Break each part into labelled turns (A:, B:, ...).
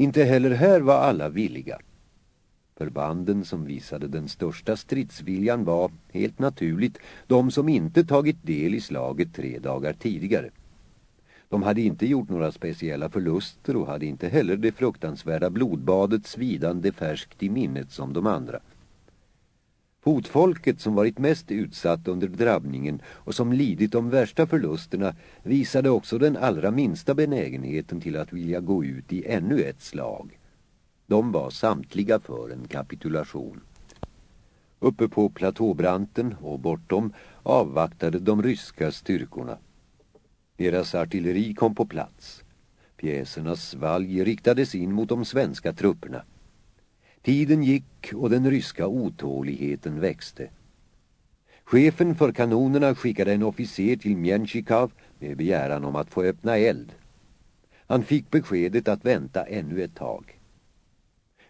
A: Inte heller här var alla villiga. Förbanden som visade den största stridsviljan var, helt naturligt, de som inte tagit del i slaget tre dagar tidigare. De hade inte gjort några speciella förluster och hade inte heller det fruktansvärda blodbadet svidande färskt i minnet som de andra. Fotfolket som varit mest utsatt under drabbningen och som lidit de värsta förlusterna visade också den allra minsta benägenheten till att vilja gå ut i ännu ett slag. De var samtliga för en kapitulation. Uppe på platåbranten och bortom avvaktade de ryska styrkorna. Deras artilleri kom på plats. Pjäsernas svalg riktades in mot de svenska trupperna. Tiden gick och den ryska otåligheten växte. Chefen för kanonerna skickade en officer till Mjenchikov med begäran om att få öppna eld. Han fick beskedet att vänta ännu ett tag.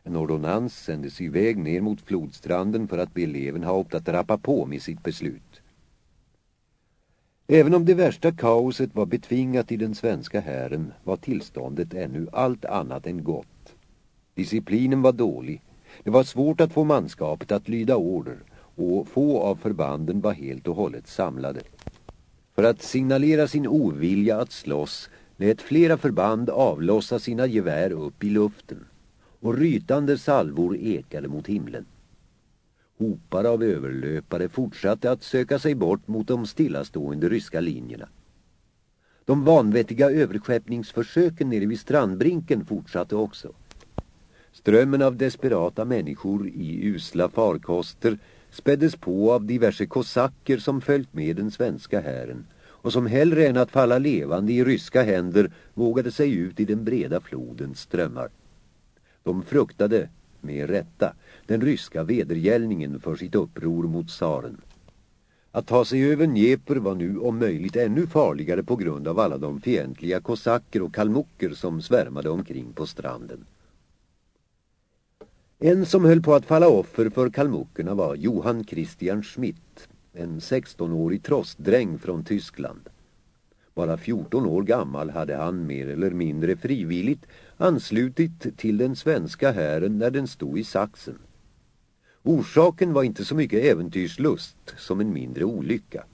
A: En ordonnans sändes iväg ner mot flodstranden för att be Levenhaupt att rappa på med sitt beslut. Även om det värsta kaoset var betvingat i den svenska hären var tillståndet ännu allt annat än gott. Disciplinen var dålig. Det var svårt att få manskapet att lyda order och få av förbanden var helt och hållet samlade. För att signalera sin ovilja att slåss lät flera förband avlossa sina gevär upp i luften och rytande salvor ekade mot himlen. Hopar av överlöpare fortsatte att söka sig bort mot de stillastående ryska linjerna. De vanvettiga överskeppningsförsöken nere vid strandbrinken fortsatte också. Strömmen av desperata människor i usla farkoster späddes på av diverse kosacker som följt med den svenska hären och som hellre än att falla levande i ryska händer vågade sig ut i den breda flodens strömmar. De fruktade, med rätta, den ryska vedergällningen för sitt uppror mot tsaren. Att ta sig över Dnepr var nu om möjligt ännu farligare på grund av alla de fientliga kosacker och kalmucker som svärmade omkring på stranden. En som höll på att falla offer för kalmuckerna var Johan Christian Schmidt, en 16-årig trossdräng från Tyskland. Bara 14 år gammal hade han mer eller mindre frivilligt anslutit till den svenska hären när den stod i saxen. Orsaken var inte så mycket äventyrslust som en mindre olycka.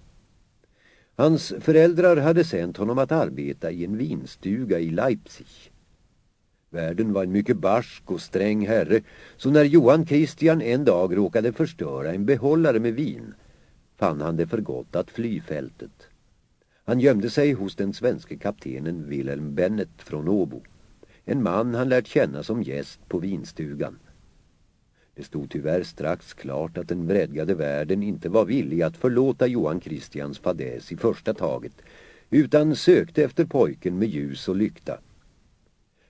A: Hans föräldrar hade sänt honom att arbeta i en vinstuga i Leipzig. Världen var en mycket barsk och sträng herre, så när Johan Christian en dag råkade förstöra en behållare med vin fann han det för gott att fly fältet. Han gömde sig hos den svenska kaptenen Wilhelm Bennet från Åbo. En man han lärt känna som gäst på vinstugan. Det stod tyvärr strax klart att den vredgade världen inte var villig att förlåta Johan Christians fadäs i första taget utan sökte efter pojken med ljus och lykta.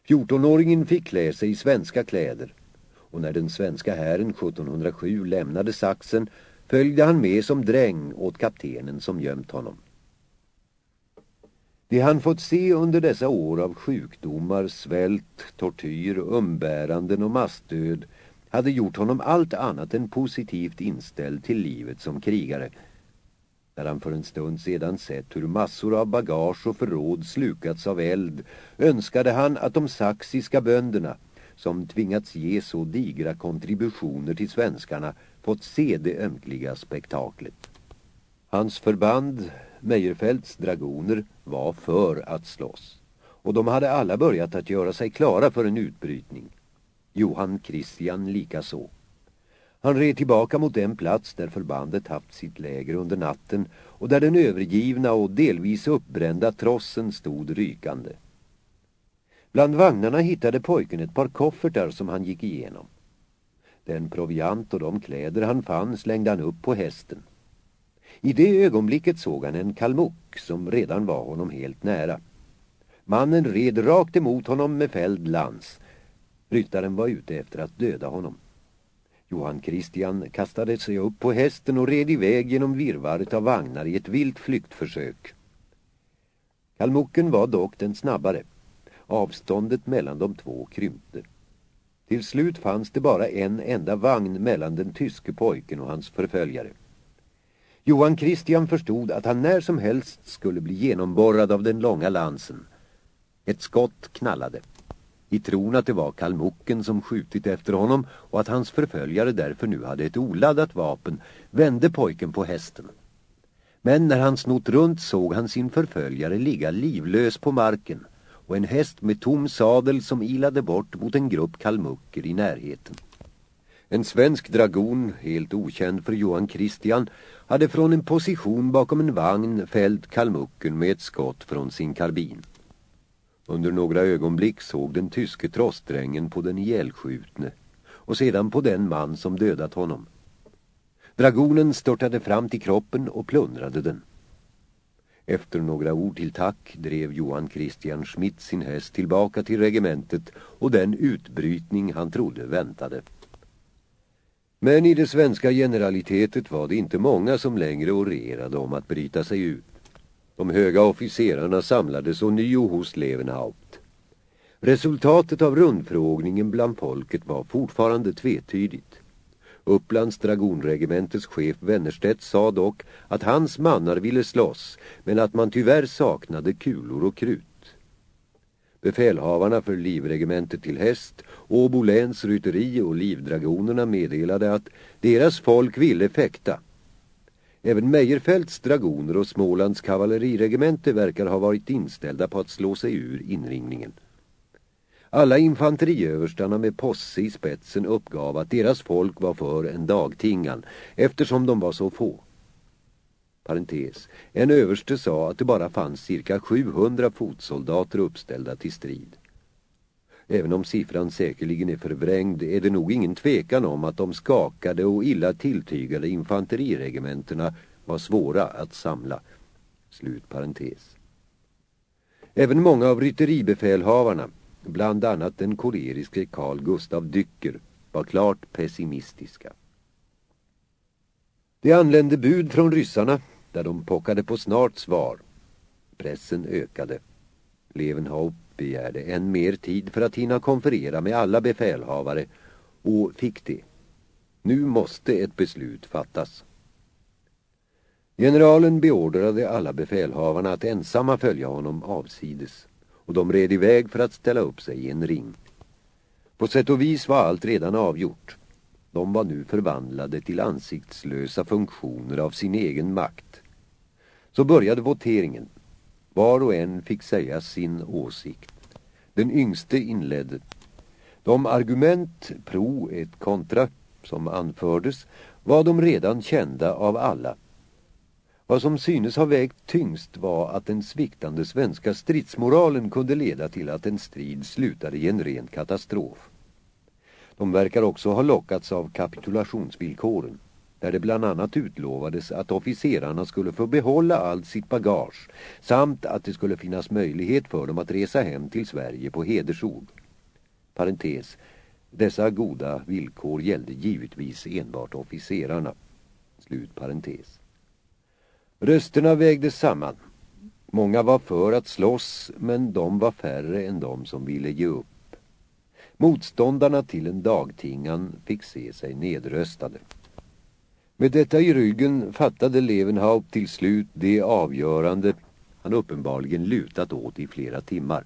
A: 14-åringen fick klä sig i svenska kläder och när den svenska hären 1707 lämnade Saxen följde han med som dräng åt kaptenen som gömt honom. Det han fått se under dessa år av sjukdomar, svält, tortyr, umbäranden och massdöd hade gjort honom allt annat än positivt inställd till livet som krigare. När han för en stund sedan sett hur massor av bagage och förråd slukats av eld önskade han att de saxiska bönderna, som tvingats ge så digra kontributioner till svenskarna, fått se det ömkliga spektaklet. Hans förband, Meijerfeldts dragoner, var för att slåss. Och de hade alla börjat att göra sig klara för en utbrytning. Johan Christian likaså. Han red tillbaka mot den plats där förbandet haft sitt läger under natten och där den övergivna och delvis uppbrända trossen stod rykande. Bland vagnarna hittade pojken ett par koffertar som han gick igenom. Den proviant och de kläder han fann slängde han upp på hästen. I det ögonblicket såg han en kalmuk som redan var honom helt nära. Mannen red rakt emot honom med fälld lans. Ryttaren var ute efter att döda honom. Johan Christian kastade sig upp på hästen och red iväg genom virvaret av vagnar i ett vilt flyktförsök. Kalmoken var dock den snabbare. Avståndet mellan de två krympte. Till slut fanns det bara en enda vagn mellan den tyske pojken och hans förföljare. Johan Christian förstod att han när som helst skulle bli genomborrad av den långa lansen. Ett skott knallade. I tron att det var kalmucken som skjutit efter honom och att hans förföljare därför nu hade ett oladdat vapen vände pojken på hästen. Men när han snott runt såg han sin förföljare ligga livlös på marken och en häst med tom sadel som ilade bort mot en grupp kalmucker i närheten. En svensk dragon, helt okänd för Johan Christian, hade från en position bakom en vagn fällt kalmucken med ett skott från sin karbin. Under några ögonblick såg den tyske trossdrängen på den ihjälskjutne och sedan på den man som dödat honom. Dragonen störtade fram till kroppen och plundrade den. Efter några ord till tack drev Johan Christian Schmidt sin häst tillbaka till regementet och den utbrytning han trodde väntade. Men i det svenska generalitetet var det inte många som längre orerade om att bryta sig ut. De höga officerarna samlades ånyo hos Levenhaupt. Resultatet av rundfrågningen bland folket var fortfarande tvetydigt. Upplands dragonregementets chef Wennerstedt sa dock att hans mannar ville slåss men att man tyvärr saknade kulor och krut. Befälhavarna för livregementet till häst, Åbo läns rytteri och livdragonerna meddelade att deras folk ville fäkta. Även Meijerfeldts dragoner och Smålands kavalleriregemente verkar ha varit inställda på att slå sig ur inringningen. Alla infanteriöverstarna med Posse i spetsen uppgav att deras folk var för en dagtingan eftersom de var så få. Parentes. En överste sa att det bara fanns cirka 700 fotsoldater uppställda till strid. Även om siffran säkerligen är förvrängd är det nog ingen tvekan om att de skakade och illa tilltygade infanteriregementerna var svåra att samla. Slut parentes. Även många av rytteribefälhavarna, bland annat den koleriske Carl Gustav Dycker, var klart pessimistiska. Det anlände bud från ryssarna där de pockade på snart svar. Pressen ökade. Levenhaupt begärde än mer tid för att hinna konferera med alla befälhavare och fick det. Nu måste ett beslut fattas. Generalen beordrade alla befälhavarna att ensamma följa honom avsides och de red iväg för att ställa upp sig i en ring. På sätt och vis var allt redan avgjort. De var nu förvandlade till ansiktslösa funktioner av sin egen makt. Så började voteringen. Var och en fick säga sin åsikt. Den yngste inledde. De argument pro et contra som anfördes var de redan kända av alla. Vad som synes ha vägt tyngst var att den sviktande svenska stridsmoralen kunde leda till att en strid slutade i en ren katastrof. De verkar också ha lockats av kapitulationsvillkoren där det bland annat utlovades att officerarna skulle få behålla allt sitt bagage samt att det skulle finnas möjlighet för dem att resa hem till Sverige på hedersord. Parentes. Dessa goda villkor gällde givetvis enbart officerarna. Slut parentes. Rösterna vägdes samman. Många var för att slåss, men de var färre än de som ville ge upp. Motståndarna till en dagtingan fick se sig nedröstade. Med detta i ryggen fattade Levenhaupt till slut det avgörande han uppenbarligen lutat åt i flera timmar,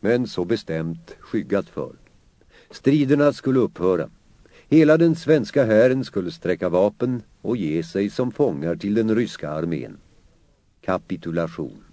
A: men så bestämt skyggat för. Striderna skulle upphöra. Hela den svenska hären skulle sträcka vapen och ge sig som fångar till den ryska armén. Kapitulation.